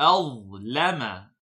أظلم.